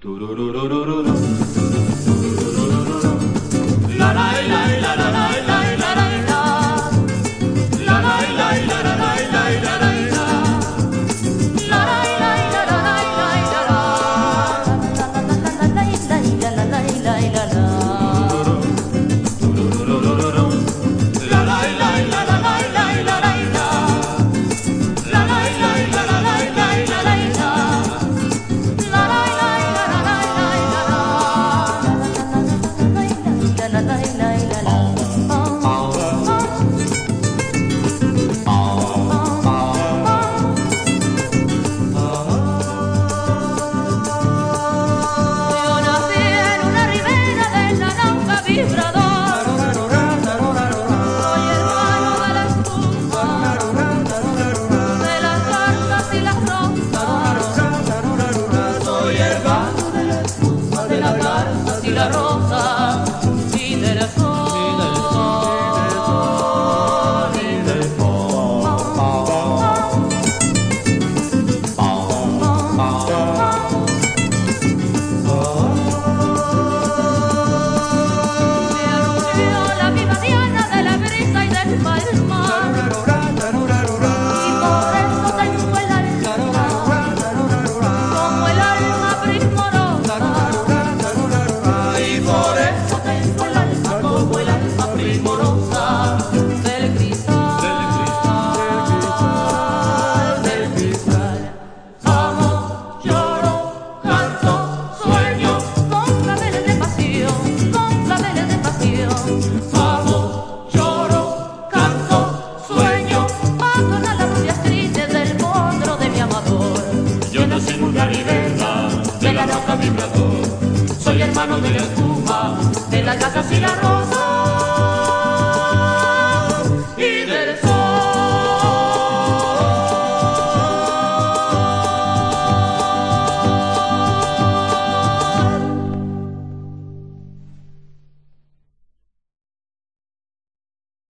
Turururururu. la ropa. Soy hermano de la espuma, de las casas y la rosa.